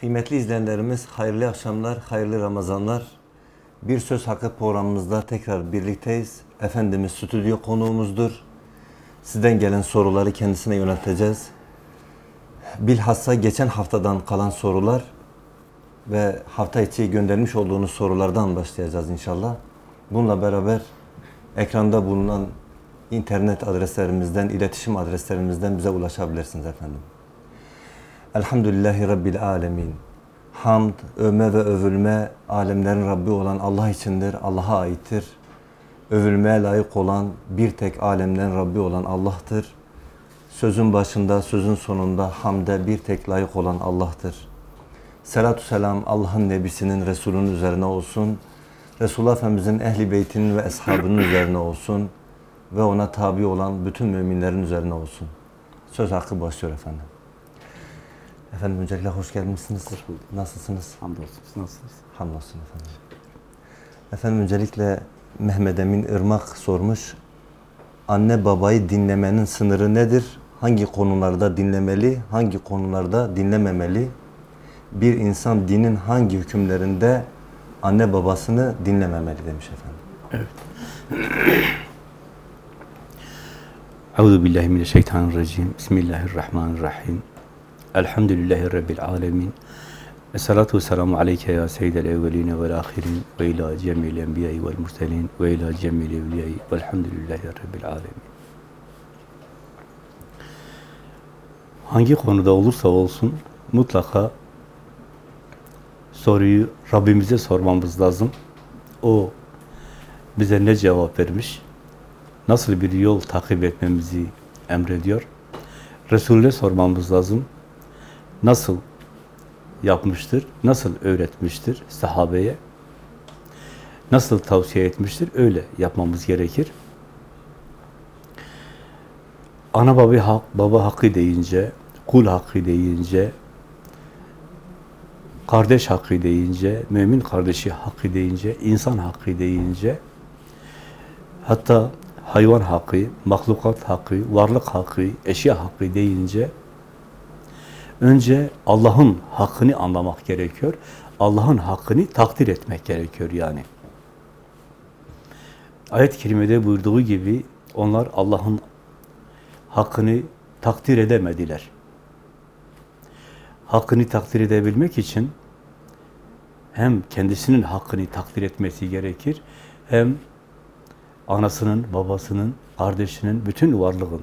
Kıymetli izleyenlerimiz hayırlı akşamlar, hayırlı Ramazanlar. Bir Söz Hakkı programımızda tekrar birlikteyiz. Efendimiz stüdyo konuğumuzdur. Sizden gelen soruları kendisine yönelteceğiz. Bilhassa geçen haftadan kalan sorular ve hafta içi göndermiş olduğunuz sorulardan başlayacağız inşallah. Bununla beraber ekranda bulunan internet adreslerimizden, iletişim adreslerimizden bize ulaşabilirsiniz efendim. Elhamdülillahi Rabbil Alemin. Hamd, övme ve övülme alemlerin Rabbi olan Allah içindir, Allah'a aittir. Övülmeye layık olan bir tek alemlerin Rabbi olan Allah'tır. Sözün başında, sözün sonunda hamde bir tek layık olan Allah'tır. Selatü selam Allah'ın Nebisinin, Resulünün üzerine olsun. Resulullah Efendimizin ehli beytinin ve eshabının üzerine olsun. Ve ona tabi olan bütün müminlerin üzerine olsun. Söz hakkı başlıyor efendim. Efendim öncelikle hoş gelmişsiniz. Nasılsınız? Hamdolsun. Siz nasılsınız? Hamdolsun efendim. Efendim öncelikle Mehmet Emin Irmak sormuş. Anne babayı dinlemenin sınırı nedir? Hangi konularda dinlemeli, hangi konularda dinlememeli? Bir insan dinin hangi hükümlerinde anne babasını dinlememeli demiş efendim. Euzu billahi mineşşeytanirracim. Bismillahirrahmanirrahim. Elhamdülillahi rabbil alamin. Esselatu vesselamu aleyke ya seyyidel evveline vel ahirin ve ila cemil enbiyayı vel murselin ve ila cemil evliyayı velhamdülillahi rabbil alamin. Hangi konuda olursa olsun mutlaka soruyu Rabbimize sormamız lazım. O bize ne cevap vermiş? Nasıl bir yol takip etmemizi emrediyor? Resulüne sormamız lazım. Nasıl yapmıştır? Nasıl öğretmiştir sahabeye? Nasıl tavsiye etmiştir? Öyle yapmamız gerekir. Ana baba, hak, baba hakkı deyince, kul hakkı deyince, kardeş hakkı deyince, mümin kardeşi hakkı deyince, insan hakkı deyince, hatta hayvan hakkı, mahlukat hakkı, varlık hakkı, eşya hakkı deyince, önce Allah'ın hakkını anlamak gerekiyor. Allah'ın hakkını takdir etmek gerekiyor yani. Ayet-i kerimede buyurduğu gibi onlar Allah'ın hakkını takdir edemediler. Hakkını takdir edebilmek için hem kendisinin hakkını takdir etmesi gerekir, hem anasının, babasının, kardeşinin, bütün varlığın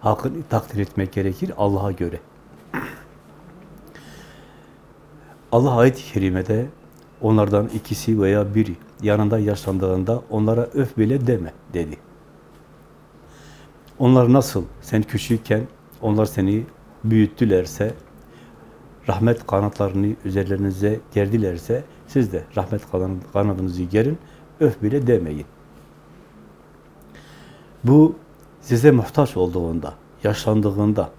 hakkını takdir etmek gerekir Allah'a göre. Allah ayet-i kerimede onlardan ikisi veya biri yanında yaşlandığında onlara öf bile deme dedi. Onlar nasıl sen küçükken onlar seni büyüttülerse rahmet kanatlarını üzerlerinize gerdilerse siz de rahmet kanadınızı gerin öf bile demeyin. Bu size muhtaç olduğunda, yaşlandığında,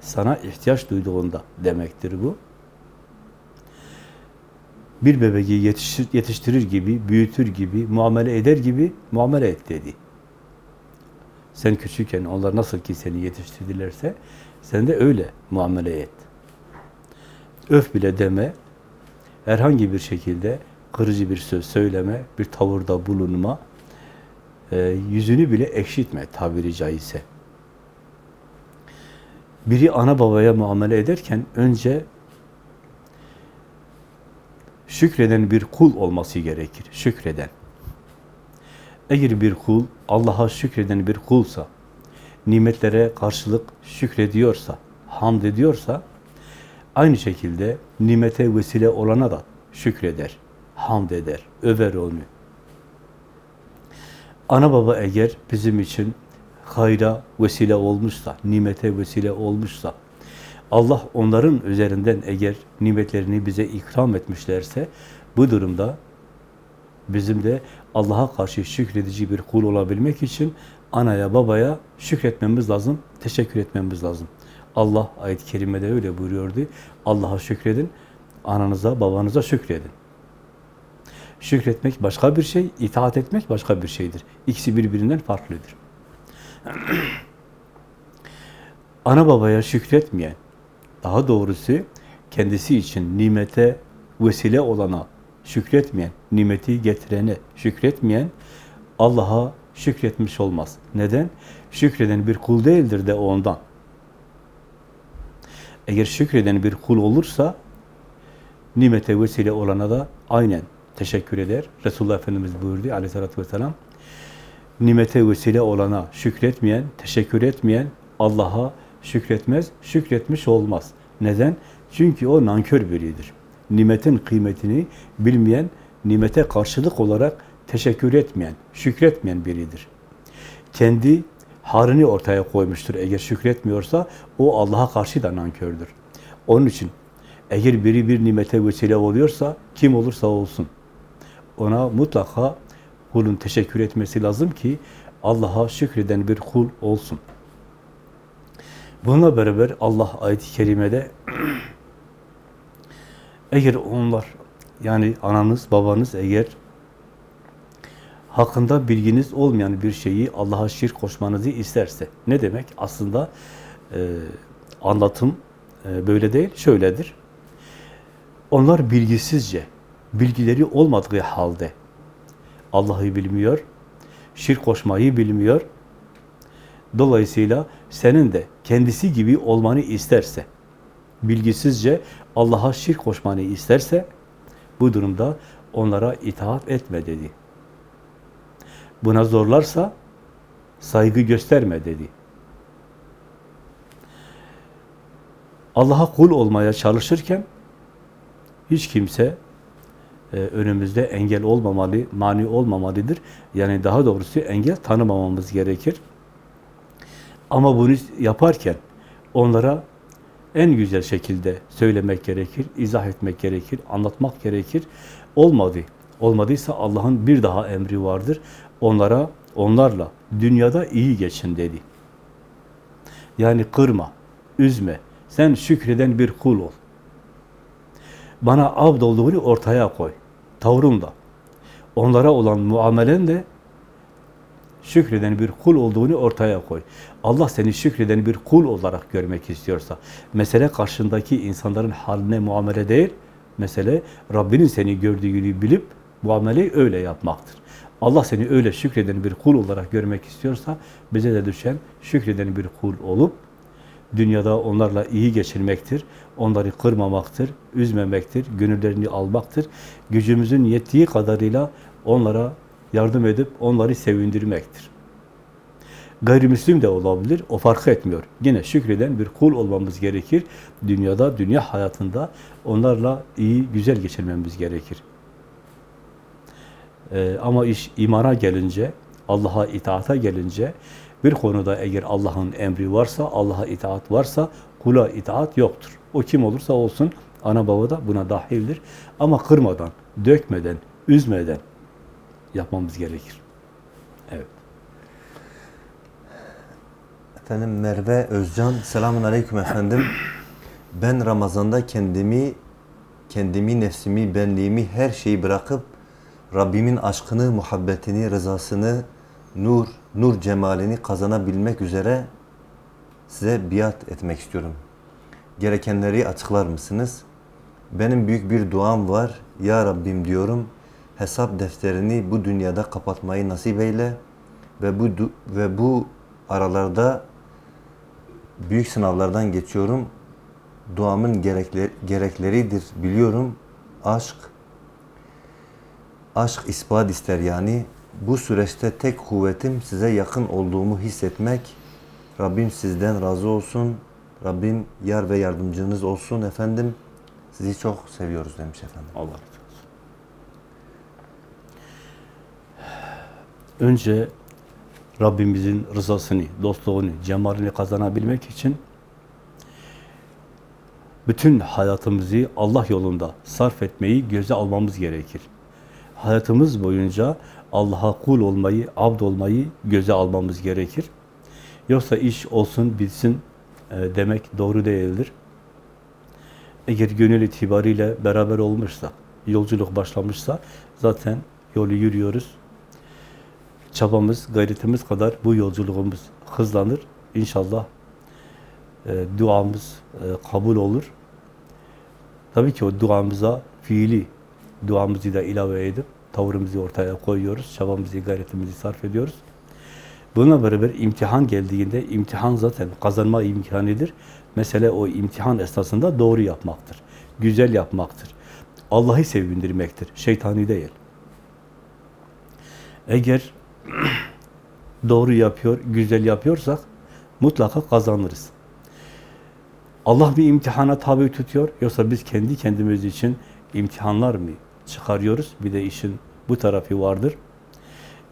sana ihtiyaç duyduğunda demektir bu. Bir bebeği yetiştir, yetiştirir gibi, büyütür gibi, muamele eder gibi muamele et dedi. Sen küçükken onlar nasıl ki seni yetiştirdilerse sen de öyle muamele et. Öf bile deme, herhangi bir şekilde kırıcı bir söz söyleme, bir tavırda bulunma, e, yüzünü bile ekşitme tabiri caizse. Biri ana babaya muamele ederken önce şükreden bir kul olması gerekir. Şükreden. Eğer bir kul Allah'a şükreden bir kulsa, nimetlere karşılık şükrediyorsa, hamd ediyorsa, aynı şekilde nimete vesile olana da şükreder, hamd eder, över onu. Ana baba eğer bizim için hayra vesile olmuşsa, nimete vesile olmuşsa, Allah onların üzerinden eğer nimetlerini bize ikram etmişlerse, bu durumda bizim de Allah'a karşı şükredici bir kul olabilmek için anaya, babaya şükretmemiz lazım, teşekkür etmemiz lazım. Allah ayet-i kerimede öyle buyuruyordu. Allah'a şükredin, ananıza, babanıza şükredin. Şükretmek başka bir şey, itaat etmek başka bir şeydir. İkisi birbirinden farklıdır. Ana babaya şükretmeyen, daha doğrusu kendisi için nimete vesile olana şükretmeyen, nimeti getirene şükretmeyen Allah'a şükretmiş olmaz. Neden? Şükreden bir kul değildir de ondan. Eğer şükreden bir kul olursa nimete vesile olana da aynen teşekkür eder. Resulullah Efendimiz buyurdu aleyhissalatü vesselam nimete vesile olana şükretmeyen, teşekkür etmeyen Allah'a şükretmez, şükretmiş olmaz. Neden? Çünkü o nankör biridir. Nimetin kıymetini bilmeyen, nimete karşılık olarak teşekkür etmeyen, şükretmeyen biridir. Kendi harını ortaya koymuştur. Eğer şükretmiyorsa o Allah'a karşı da nankördür. Onun için eğer biri bir nimete vesile oluyorsa kim olursa olsun ona mutlaka kulun teşekkür etmesi lazım ki Allah'a şükreden bir kul olsun. Bununla beraber Allah ayet-i kerimede eğer onlar yani ananız, babanız eğer hakkında bilginiz olmayan bir şeyi Allah'a şirk koşmanızı isterse ne demek? Aslında e, anlatım e, böyle değil, şöyledir. Onlar bilgisizce, bilgileri olmadığı halde Allah'ı bilmiyor, şirk koşmayı bilmiyor. Dolayısıyla senin de kendisi gibi olmanı isterse, bilgisizce Allah'a şirk koşmanı isterse, bu durumda onlara itaat etme dedi. Buna zorlarsa saygı gösterme dedi. Allah'a kul olmaya çalışırken hiç kimse e, önümüzde engel olmamalı, mani olmamalıdır. Yani daha doğrusu engel tanımamamız gerekir. Ama bunu yaparken onlara en güzel şekilde söylemek gerekir, izah etmek gerekir, anlatmak gerekir. Olmadı. Olmadıysa Allah'ın bir daha emri vardır. Onlara, onlarla dünyada iyi geçin dedi. Yani kırma, üzme. Sen şükreden bir kul ol. Bana abd olduğunu ortaya koy. Tavrımda. Onlara olan muamelen de şükreden bir kul olduğunu ortaya koy. Allah seni şükreden bir kul olarak görmek istiyorsa, mesele karşındaki insanların haline muamele değil, mesele Rabbinin seni gördüğünü bilip muameleyi öyle yapmaktır. Allah seni öyle şükreden bir kul olarak görmek istiyorsa, bize de düşen şükreden bir kul olup, dünyada onlarla iyi geçirmektir, onları kırmamaktır, üzmemektir, gönüllerini almaktır. Gücümüzün yettiği kadarıyla onlara yardım edip onları sevindirmektir. Gayrimüslim de olabilir, o fark etmiyor. Yine şükreden bir kul olmamız gerekir. Dünyada, dünya hayatında onlarla iyi, güzel geçirmemiz gerekir. Ee, ama iş imana gelince, Allah'a itaata gelince, bir konuda eğer Allah'ın emri varsa, Allah'a itaat varsa, kula itaat yoktur. O kim olursa olsun, ana baba da buna dahildir. Ama kırmadan, dökmeden, üzmeden yapmamız gerekir. Evet. Efendim Merve Özcan, selamun aleyküm efendim. Ben Ramazan'da kendimi, kendimi, nefsimi, benliğimi, her şeyi bırakıp Rabbimin aşkını, muhabbetini, rızasını, nur, nur cemalini kazanabilmek üzere size biat etmek istiyorum. Gerekenleri açıklar mısınız? Benim büyük bir duam var. Ya Rabbim diyorum, hesap defterini bu dünyada kapatmayı nasip eyle ve bu ve bu aralarda büyük sınavlardan geçiyorum. Duamın gerekleri, gerekleridir biliyorum. Aşk, aşk ispat ister yani. Bu süreçte tek kuvvetim size yakın olduğumu hissetmek. Rabbim sizden razı olsun. Rabbim yar ve yardımcınız olsun efendim. Sizi çok seviyoruz demiş efendim. Allah razı olsun. Önce Rabbimizin rızasını, dostluğunu, cemalini kazanabilmek için bütün hayatımızı Allah yolunda sarf etmeyi göze almamız gerekir. Hayatımız boyunca Allah'a kul olmayı, abd olmayı göze almamız gerekir. Yoksa iş olsun, bilsin e, demek doğru değildir. Eğer gönül itibariyle beraber olmuşsa, yolculuk başlamışsa zaten yolu yürüyoruz. Çabamız, gayretimiz kadar bu yolculuğumuz hızlanır. İnşallah e, duamız e, kabul olur. Tabii ki o duamıza fiili duamızı da ilave edip tavrımızı ortaya koyuyoruz, çabamızı, gayretimizi sarf ediyoruz. Bununla beraber imtihan geldiğinde, imtihan zaten kazanma imkanıdır. Mesele o imtihan esnasında doğru yapmaktır, güzel yapmaktır. Allah'ı sevindirmektir, şeytani değil. Eğer doğru yapıyor, güzel yapıyorsak mutlaka kazanırız. Allah bir imtihana tabi tutuyor, yoksa biz kendi kendimiz için imtihanlar mı çıkarıyoruz? Bir de işin bu tarafı vardır.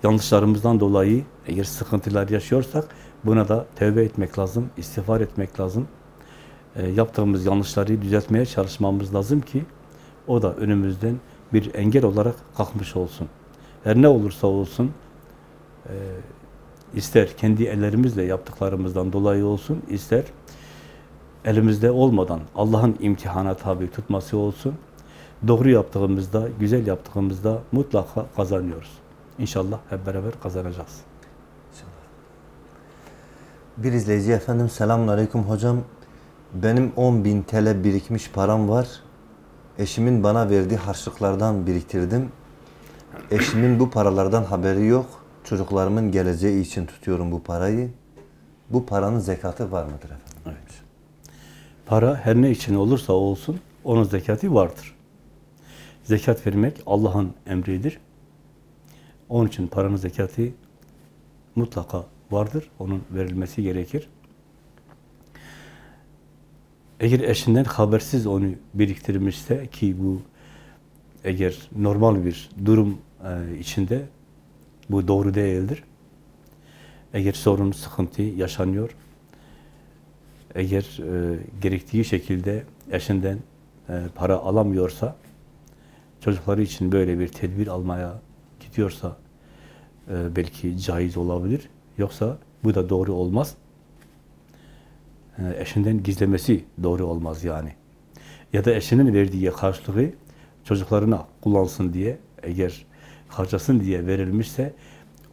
Yanlışlarımızdan dolayı eğer sıkıntılar yaşıyorsak buna da tevbe etmek lazım, istiğfar etmek lazım. E, yaptığımız yanlışları düzeltmeye çalışmamız lazım ki o da önümüzden bir engel olarak kalkmış olsun. Her ne olursa olsun e, ister kendi ellerimizle yaptıklarımızdan dolayı olsun, ister elimizde olmadan Allah'ın imtihana tabi tutması olsun. Doğru yaptığımızda, güzel yaptığımızda mutlaka kazanıyoruz. İnşallah hep beraber kazanacağız. Bir izleyici efendim selamun aleyküm hocam. Benim 10.000 TL birikmiş param var. Eşimin bana verdiği harçlıklardan biriktirdim. Eşimin bu paralardan haberi yok. Çocuklarımın geleceği için tutuyorum bu parayı. Bu paranın zekatı var mıdır efendim? Evet. Para her ne için olursa olsun onun zekatı vardır. Zekat vermek Allah'ın emridir. Onun için paranın zekatı mutlaka vardır. Onun verilmesi gerekir. Eğer eşinden habersiz onu biriktirmişse ki bu eğer normal bir durum e, içinde bu doğru değildir. Eğer sorun, sıkıntı yaşanıyor, eğer e, gerektiği şekilde eşinden e, para alamıyorsa, çocukları için böyle bir tedbir almaya gidiyorsa e, belki caiz olabilir. Yoksa bu da doğru olmaz. E, eşinden gizlemesi doğru olmaz yani. Ya da eşinin verdiği karşılığı çocuklarına kullansın diye, eğer harcasın diye verilmişse,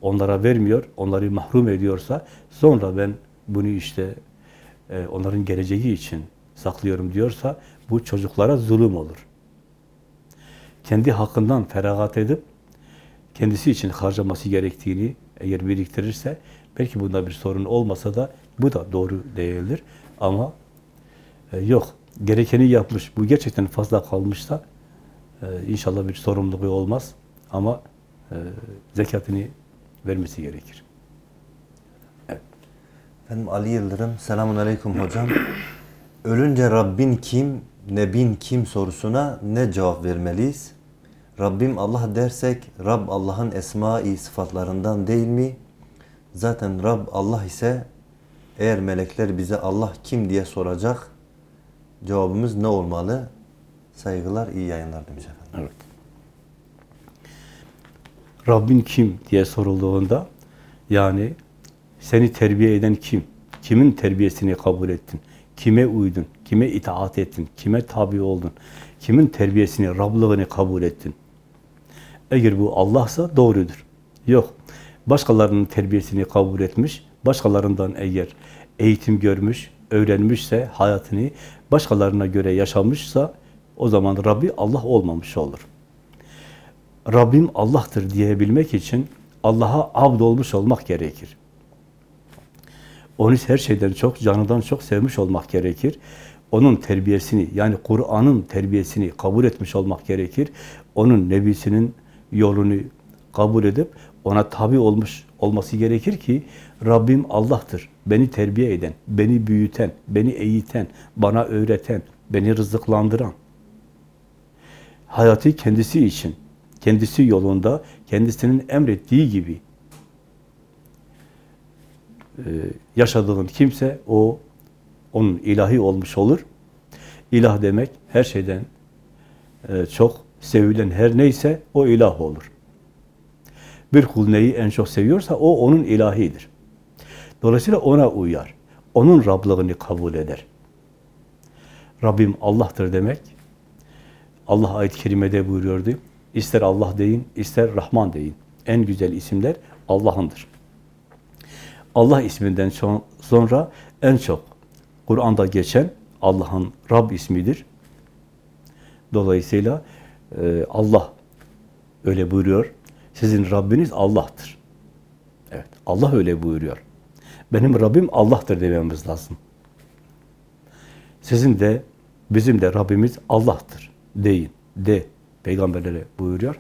onlara vermiyor, onları mahrum ediyorsa, sonra ben bunu işte e, onların geleceği için saklıyorum diyorsa, bu çocuklara zulüm olur. Kendi hakkından feragat edip, kendisi için harcaması gerektiğini eğer biriktirirse, belki bunda bir sorun olmasa da bu da doğru değildir. Ama e, yok, gerekeni yapmış, bu gerçekten fazla kalmışsa e, inşallah bir sorumluluğu olmaz. Ama e, zekatını vermesi gerekir. Efendim Ali Yıldırım, selamun aleyküm hocam. Ölünce Rabbin kim, Nebin kim sorusuna ne cevap vermeliyiz? Rabbim Allah dersek, Rab Allah'ın esma-i sıfatlarından değil mi? Zaten Rab Allah ise, eğer melekler bize Allah kim diye soracak, cevabımız ne olmalı? Saygılar, iyi yayınlar demiş efendim. Evet. Rabbin kim diye sorulduğunda yani seni terbiye eden kim? Kimin terbiyesini kabul ettin? Kime uydun? Kime itaat ettin? Kime tabi oldun? Kimin terbiyesini, Rablığını kabul ettin? Eğer bu Allah'sa doğrudur. Yok. Başkalarının terbiyesini kabul etmiş, başkalarından eğer eğitim görmüş, öğrenmişse, hayatını başkalarına göre yaşamışsa o zaman Rabbi Allah olmamış olur. Rabbim Allah'tır diyebilmek için Allah'a abd olmuş olmak gerekir. Onu her şeyden çok, canından çok sevmiş olmak gerekir. Onun terbiyesini, yani Kur'an'ın terbiyesini kabul etmiş olmak gerekir. Onun nebisinin yolunu kabul edip ona tabi olmuş olması gerekir ki Rabbim Allah'tır. Beni terbiye eden, beni büyüten, beni eğiten, bana öğreten, beni rızıklandıran. Hayatı kendisi için, kendisi yolunda, kendisinin emrettiği gibi e, yaşadığın kimse o onun ilahi olmuş olur. İlah demek her şeyden e, çok sevilen her neyse o ilah olur. Bir kul neyi en çok seviyorsa o onun ilahidir. Dolayısıyla ona uyar. Onun Rablığını kabul eder. Rabbim Allah'tır demek. Allah ayet-i kerimede buyuruyordu. İster Allah deyin, ister Rahman deyin. En güzel isimler Allah'ındır. Allah isminden sonra en çok Kur'an'da geçen Allah'ın Rab ismidir. Dolayısıyla e, Allah öyle buyuruyor. Sizin Rabbiniz Allah'tır. Evet, Allah öyle buyuruyor. Benim Rabbim Allah'tır dememiz lazım. Sizin de bizim de Rabbimiz Allah'tır deyin. De. Peygamberlere buyuruyor.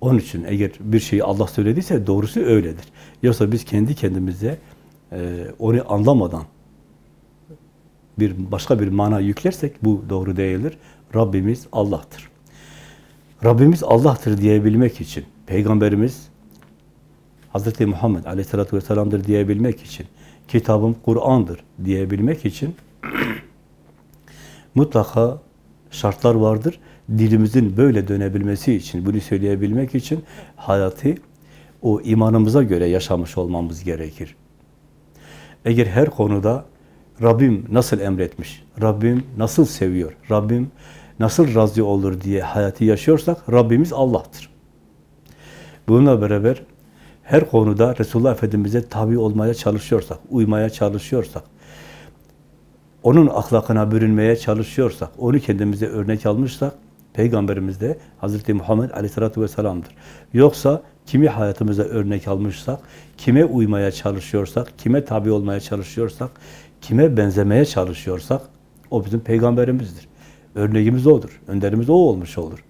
Onun için eğer bir şeyi Allah söylediyse doğrusu öyledir. Yoksa biz kendi kendimize e, onu anlamadan bir başka bir mana yüklersek bu doğru değildir. Rabbimiz Allah'tır. Rabbimiz Allah'tır diyebilmek için Peygamberimiz Hz. Muhammed Aleyhisselatü Vesselam'dır diyebilmek için kitabım Kur'an'dır diyebilmek için mutlaka şartlar vardır. Dilimizin böyle dönebilmesi için, bunu söyleyebilmek için hayatı o imanımıza göre yaşamış olmamız gerekir. Eğer her konuda Rabbim nasıl emretmiş, Rabbim nasıl seviyor, Rabbim nasıl razı olur diye hayatı yaşıyorsak Rabbimiz Allah'tır. Bununla beraber her konuda Resulullah Efendimiz'e tabi olmaya çalışıyorsak, uymaya çalışıyorsak, onun ahlakına bürünmeye çalışıyorsak, onu kendimize örnek almışsak, Peygamberimiz de Hz. Muhammed Aleyhisselatü Vesselam'dır. Yoksa kimi hayatımıza örnek almışsak, kime uymaya çalışıyorsak, kime tabi olmaya çalışıyorsak, kime benzemeye çalışıyorsak, o bizim Peygamberimizdir. Örneğimiz O'dur, önderimiz O olmuş olur.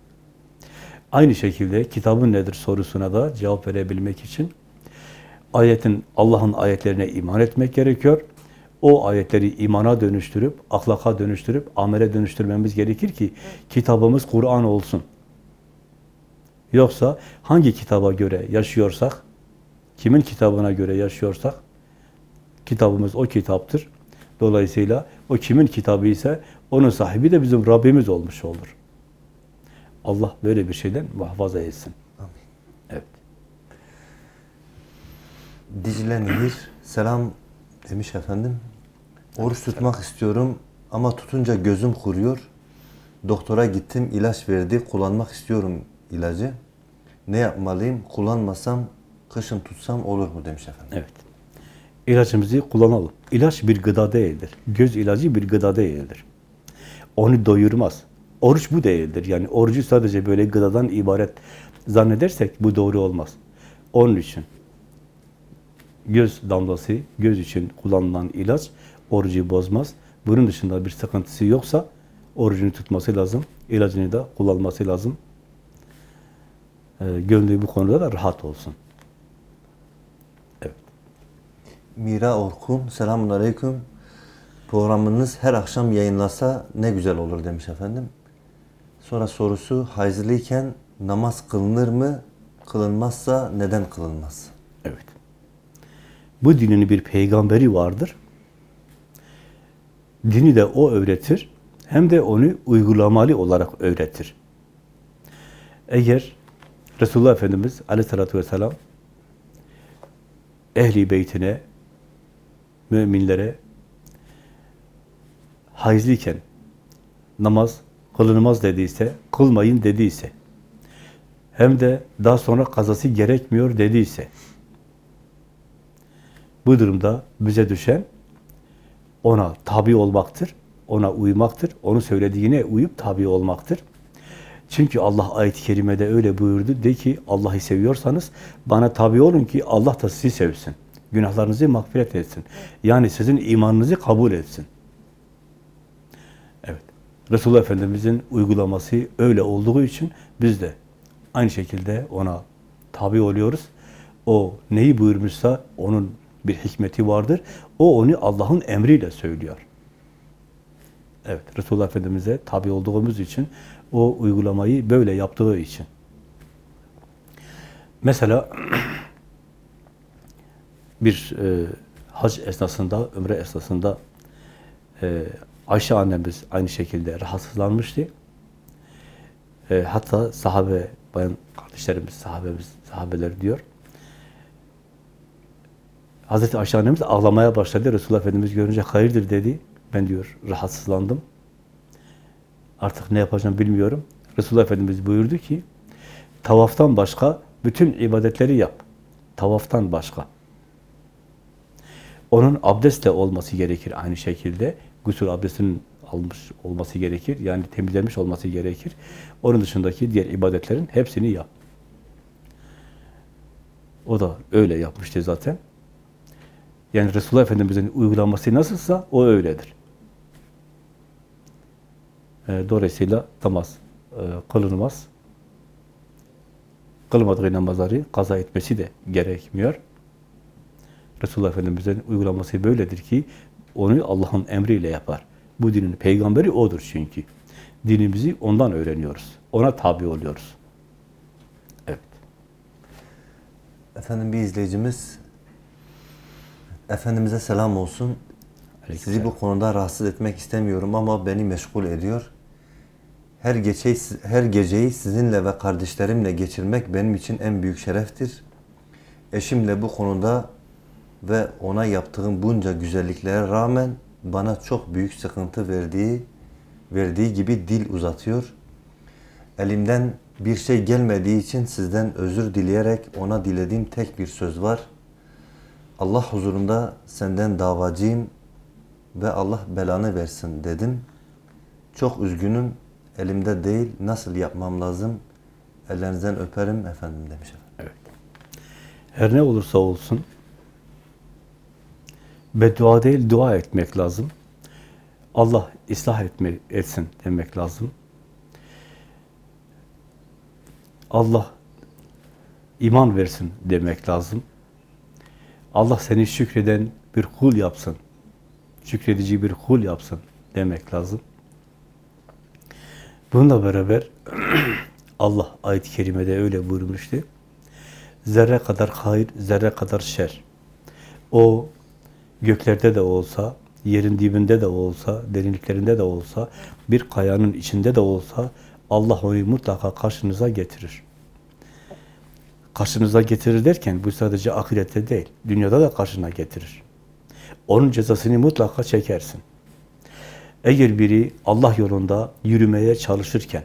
Aynı şekilde kitabın nedir sorusuna da cevap verebilmek için ayetin, Allah'ın ayetlerine iman etmek gerekiyor. O ayetleri imana dönüştürüp, ahlaka dönüştürüp, amele dönüştürmemiz gerekir ki kitabımız Kur'an olsun. Yoksa hangi kitaba göre yaşıyorsak, kimin kitabına göre yaşıyorsak, kitabımız o kitaptır. Dolayısıyla o kimin kitabı ise onun sahibi de bizim Rabbimiz olmuş olur. Allah böyle bir şeyden muhafaza etsin. Amin. Evet. Dicle Nehir, selam demiş efendim. Oruç tutmak istiyorum ama tutunca gözüm kuruyor. Doktora gittim, ilaç verdi. Kullanmak istiyorum ilacı. Ne yapmalıyım? Kullanmasam, kışın tutsam olur mu demiş efendim. Evet. İlacımızı kullanalım. İlaç bir gıda değildir. Göz ilacı bir gıda değildir. Onu doyurmaz. Oruç bu değildir. Yani orucu sadece böyle gıdadan ibaret zannedersek bu doğru olmaz. Onun için göz damlası, göz için kullanılan ilaç orucu bozmaz. Bunun dışında bir sıkıntısı yoksa orucunu tutması lazım. ilacını da kullanması lazım. Ee, gönlü bu konuda da rahat olsun. Evet. Mira Orkun, selamun aleyküm. Programınız her akşam yayınlasa ne güzel olur demiş efendim. Sonra sorusu, hayızlıyken namaz kılınır mı? Kılınmazsa neden kılınmaz? Evet. Bu dinin bir peygamberi vardır. Dini de o öğretir. Hem de onu uygulamalı olarak öğretir. Eğer Resulullah Efendimiz aleyhissalatü vesselam ehli beytine, müminlere hayızlıyken namaz kılınmaz dediyse, kılmayın dediyse, hem de daha sonra kazası gerekmiyor dediyse, bu durumda bize düşen ona tabi olmaktır, ona uymaktır, onun söylediğine uyup tabi olmaktır. Çünkü Allah ayet-i kerimede öyle buyurdu. De ki Allah'ı seviyorsanız bana tabi olun ki Allah da sizi sevsin. Günahlarınızı mağfiret etsin. Yani sizin imanınızı kabul etsin. Evet. Resulullah Efendimiz'in uygulaması öyle olduğu için biz de aynı şekilde ona tabi oluyoruz. O neyi buyurmuşsa onun bir hikmeti vardır. O onu Allah'ın emriyle söylüyor. Evet, Resulullah Efendimiz'e tabi olduğumuz için, o uygulamayı böyle yaptığı için. Mesela bir e, hac esnasında, ömre esnasında e, Ayşe annemiz aynı şekilde rahatsızlanmıştı. E, hatta sahabe, bayan kardeşlerimiz, sahabemiz, sahabeler diyor. Hazreti Ayşe annemiz ağlamaya başladı. Resulullah Efendimiz görünce hayırdır dedi. Ben diyor rahatsızlandım. Artık ne yapacağım bilmiyorum. Resulullah Efendimiz buyurdu ki tavaftan başka bütün ibadetleri yap. Tavaftan başka. Onun abdestle olması gerekir aynı şekilde. Gusül abdestinin almış olması gerekir. Yani temizlenmiş olması gerekir. Onun dışındaki diğer ibadetlerin hepsini yap. O da öyle yapmıştı zaten. Yani Resulullah Efendimiz'in uygulaması nasılsa o öyledir. E, dolayısıyla namaz e, kılınmaz. Kılmadığı namazları kaza etmesi de gerekmiyor. Resulullah Efendimiz'in uygulaması böyledir ki onu Allah'ın emriyle yapar. Bu dinin peygamberi odur çünkü. Dinimizi ondan öğreniyoruz. Ona tabi oluyoruz. Evet. Efendim bir izleyicimiz Efendimiz'e selam olsun. Sizi bu konuda rahatsız etmek istemiyorum ama beni meşgul ediyor. Her geceyi, her geceyi sizinle ve kardeşlerimle geçirmek benim için en büyük şereftir. Eşimle bu konuda ve ona yaptığım bunca güzelliklere rağmen bana çok büyük sıkıntı verdiği verdiği gibi dil uzatıyor. Elimden bir şey gelmediği için sizden özür dileyerek ona dilediğim tek bir söz var. Allah huzurunda senden davacıyım ve Allah belanı versin dedim. Çok üzgünüm. Elimde değil. Nasıl yapmam lazım? Ellerinizden öperim efendim demiş. Evet. Her ne olursa olsun beddua değil dua etmek lazım. Allah ıslah etme, etsin demek lazım. Allah iman versin demek lazım. Allah seni şükreden bir kul yapsın. Şükredici bir kul yapsın demek lazım. Bununla beraber Allah ayet-i kerimede öyle buyurmuştu. Zerre kadar hayır, zerre kadar şer. O göklerde de olsa, yerin dibinde de olsa, derinliklerinde de olsa, bir kayanın içinde de olsa Allah onu mutlaka karşınıza getirir. Karşınıza getirir derken bu sadece ahirette değil, dünyada da karşına getirir. Onun cezasını mutlaka çekersin. Eğer biri Allah yolunda yürümeye çalışırken,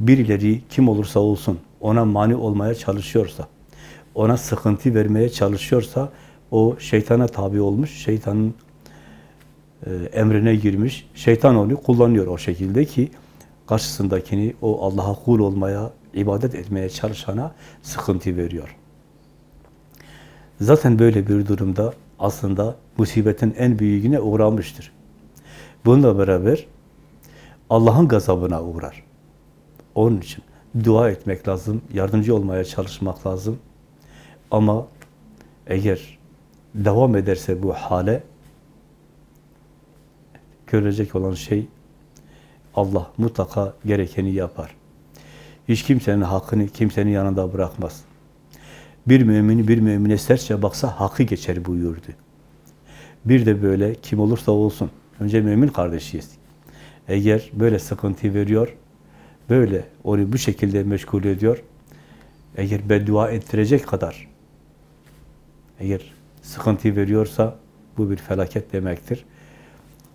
birileri kim olursa olsun ona mani olmaya çalışıyorsa, ona sıkıntı vermeye çalışıyorsa, o şeytana tabi olmuş, şeytanın e, emrine girmiş, şeytan onu kullanıyor o şekilde ki karşısındakini o Allah'a kul olmaya, ibadet etmeye çalışana sıkıntı veriyor. Zaten böyle bir durumda aslında musibetin en büyüğüne uğramıştır. Bununla beraber Allah'ın gazabına uğrar. Onun için dua etmek lazım, yardımcı olmaya çalışmak lazım. Ama eğer devam ederse bu hale görecek olan şey Allah mutlaka gerekeni yapar. Hiç kimsenin hakkını kimsenin yanında bırakmaz. Bir mümini bir mümine sertçe baksa hakkı geçer buyurdu. Bir de böyle kim olursa olsun önce mümin kardeşiyiz. Eğer böyle sıkıntı veriyor, böyle onu bu şekilde meşgul ediyor, eğer beddua ettirecek kadar eğer sıkıntı veriyorsa bu bir felaket demektir.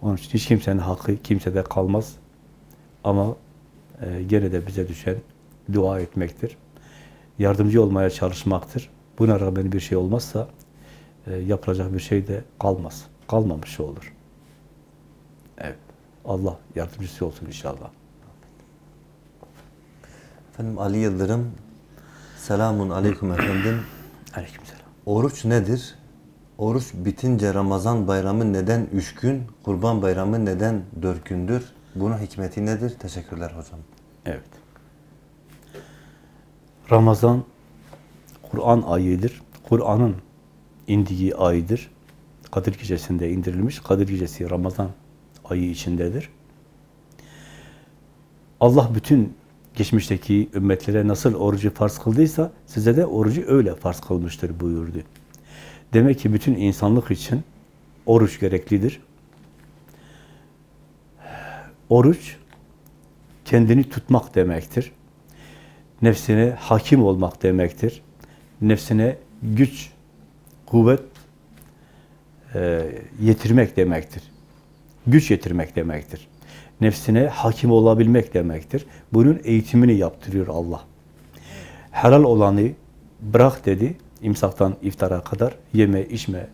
Onun için hiç kimsenin hakkı kimsede kalmaz. Ama e, gene de bize düşen dua etmektir. Yardımcı olmaya çalışmaktır. Buna rağmen bir şey olmazsa e, yapılacak bir şey de kalmaz. Kalmamış olur. Evet. Allah yardımcısı olsun inşallah. Efendim Ali Yıldırım Selamun Aleyküm efendim. Aleykümselam. Oruç nedir? Oruç bitince Ramazan bayramı neden üç gün, Kurban bayramı neden dört gündür? Bunun hikmeti nedir? Teşekkürler hocam. Evet. Ramazan Kur'an ayıdır. Kur'an'ın indiği aydır. Kadir Gecesi'nde indirilmiş. Kadir Gecesi Ramazan ayı içindedir. Allah bütün geçmişteki ümmetlere nasıl orucu farz kıldıysa size de orucu öyle farz kılmıştır buyurdu. Demek ki bütün insanlık için oruç gereklidir. Oruç kendini tutmak demektir. Nefsine hakim olmak demektir. Nefsine güç, kuvvet e, yetirmek demektir. Güç yetirmek demektir. Nefsine hakim olabilmek demektir. Bunun eğitimini yaptırıyor Allah. Helal olanı bırak dedi, imsaktan iftara kadar yeme, içme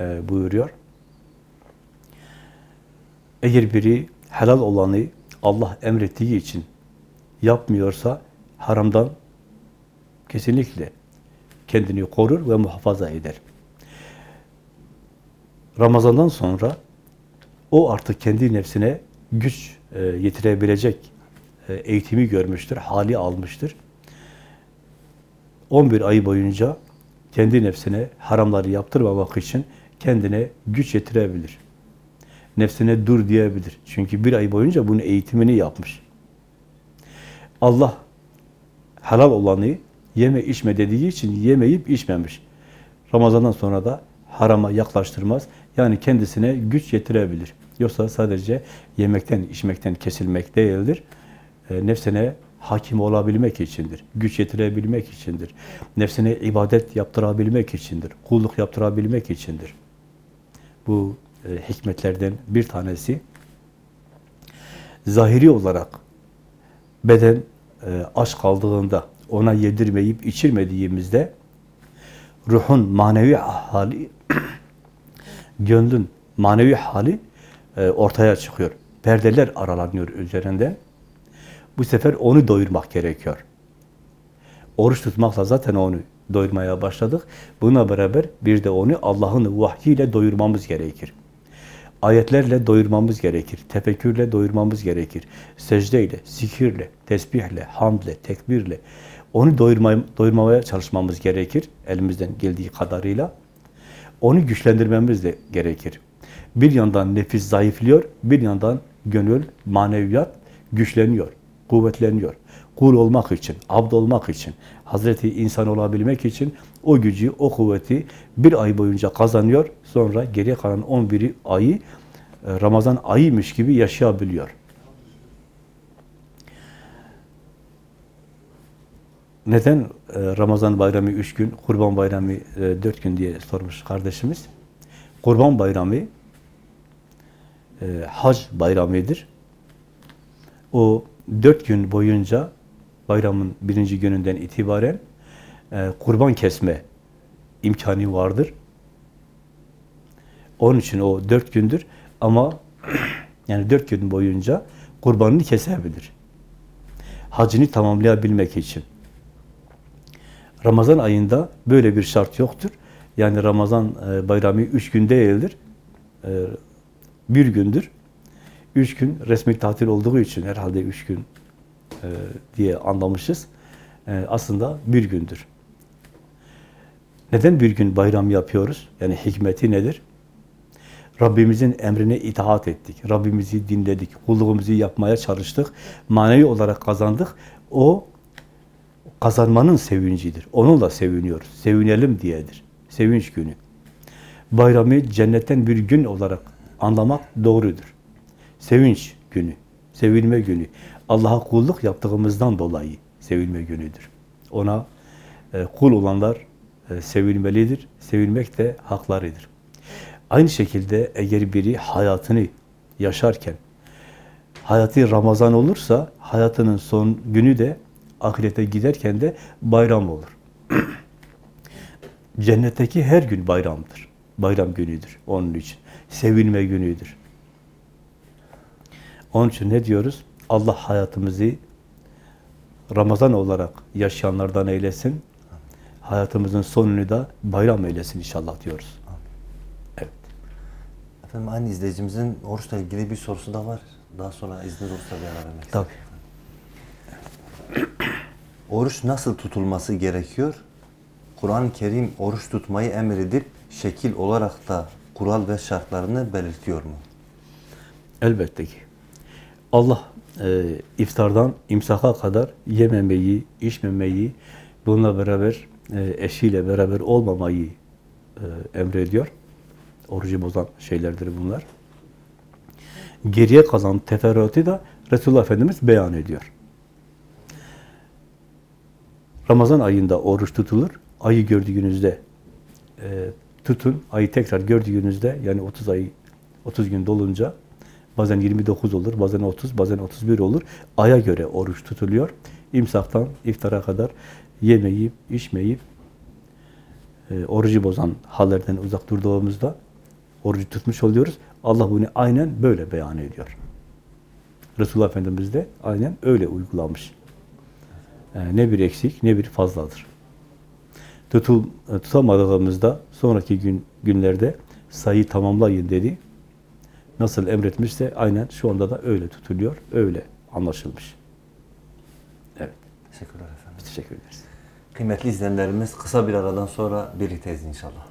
e, buyuruyor. Eğer biri helal olanı Allah emrettiği için yapmıyorsa haramdan kesinlikle kendini korur ve muhafaza eder. Ramazandan sonra o artık kendi nefsine güç e, yetirebilecek e, eğitimi görmüştür, hali almıştır. 11 ay boyunca kendi nefsine haramları yaptırmamak için kendine güç yetirebilir. Nefsine dur diyebilir. Çünkü bir ay boyunca bunun eğitimini yapmış. Allah helal olanı yeme içme dediği için yemeyip içmemiş. Ramazandan sonra da harama yaklaştırmaz. Yani kendisine güç yetirebilir. Yoksa sadece yemekten, içmekten kesilmek değildir. E, nefsine hakim olabilmek içindir. Güç yetirebilmek içindir. Nefsine ibadet yaptırabilmek içindir. Kulluk yaptırabilmek içindir. Bu e, hikmetlerden bir tanesi. Zahiri olarak beden e, aç kaldığında ona yedirmeyip içirmediğimizde ruhun manevi hali, gönlün manevi hali e, ortaya çıkıyor. Perdeler aralanıyor üzerinden. Bu sefer onu doyurmak gerekiyor. Oruç tutmakla zaten onu doyurmaya başladık. Buna beraber bir de onu Allah'ın vahyiyle doyurmamız gerekir. Ayetlerle doyurmamız gerekir. Tefekkürle doyurmamız gerekir. Secdeyle, zikirle, tesbihle, hamdle, tekbirle onu doyurmaya, çalışmamız gerekir. Elimizden geldiği kadarıyla. Onu güçlendirmemiz de gerekir. Bir yandan nefis zayıflıyor, bir yandan gönül, maneviyat güçleniyor, kuvvetleniyor. Kul olmak için, abd olmak için, Hazreti insan olabilmek için o gücü, o kuvveti bir ay boyunca kazanıyor. Sonra geriye kalan 11 ayı e, Ramazan ayıymış gibi yaşayabiliyor. Neden e, Ramazan bayramı üç gün, Kurban bayramı e, dört gün diye sormuş kardeşimiz. Kurban bayramı e, hac bayramıdır. O dört gün boyunca bayramın birinci gününden itibaren kurban kesme imkanı vardır. Onun için o dört gündür ama yani dört gün boyunca kurbanını kesebilir. Hacını tamamlayabilmek için. Ramazan ayında böyle bir şart yoktur. Yani Ramazan e, bayramı üç gün değildir. E, bir gündür. Üç gün resmi tatil olduğu için herhalde üç gün e, diye anlamışız. Aslında bir gündür. Neden bir gün bayram yapıyoruz? Yani hikmeti nedir? Rabbimizin emrine itaat ettik. Rabbimizi dinledik. Kulluğumuzu yapmaya çalıştık. Manevi olarak kazandık. O kazanmanın sevincidir. Onunla seviniyoruz. Sevinelim diyedir. Sevinç günü. Bayramı cennetten bir gün olarak anlamak doğrudur. Sevinç günü, sevinme günü. Allah'a kulluk yaptığımızdan dolayı sevinme günüdür. Ona e, kul olanlar e, sevilmelidir. Sevilmek de haklarıdır. Aynı şekilde eğer biri hayatını yaşarken hayatı Ramazan olursa hayatının son günü de ahirete giderken de bayram olur. Cennetteki her gün bayramdır. Bayram günüdür onun için. Sevinme günüdür. Onun için ne diyoruz? Allah hayatımızı Ramazan olarak yaşayanlardan eylesin. Hayatımızın sonunu da bayram eylesin inşallah diyoruz. Efendim aynı izleyicimizin oruçla ilgili bir sorusu da var. Daha sonra izniniz olursa bir ara vermek Tabii. Oruç nasıl tutulması gerekiyor? Kur'an-ı Kerim oruç tutmayı emredip şekil olarak da kural ve şartlarını belirtiyor mu? Elbette ki. Allah e, iftardan imsaka kadar yememeyi, içmemeyi, bununla beraber e, eşiyle beraber olmamayı e, emrediyor. Orucu bozan şeylerdir bunlar. Geriye kalan teferruatı da Resulullah Efendimiz beyan ediyor. Ramazan ayında oruç tutulur. Ayı gördüğünüzde e, tutun. Ayı tekrar gördüğünüzde yani 30 ay 30 gün dolunca bazen 29 olur, bazen 30, bazen 31 olur. Aya göre oruç tutuluyor. İmsaktan iftara kadar yemeyip, içmeyip e, orucu bozan hallerden uzak durduğumuzda orucu tutmuş oluyoruz. Allah bunu aynen böyle beyan ediyor. Resulullah Efendimiz de aynen öyle uygulamış. Yani ne bir eksik ne bir fazladır. Tutul, tutamadığımızda sonraki gün günlerde sayı tamamlayın dedi. Nasıl emretmişse aynen şu anda da öyle tutuluyor, öyle anlaşılmış. Evet, Teşekkürler efendim. teşekkür ederiz. Kıymetli izleyenlerimiz kısa bir aradan sonra birlikteyiz inşallah.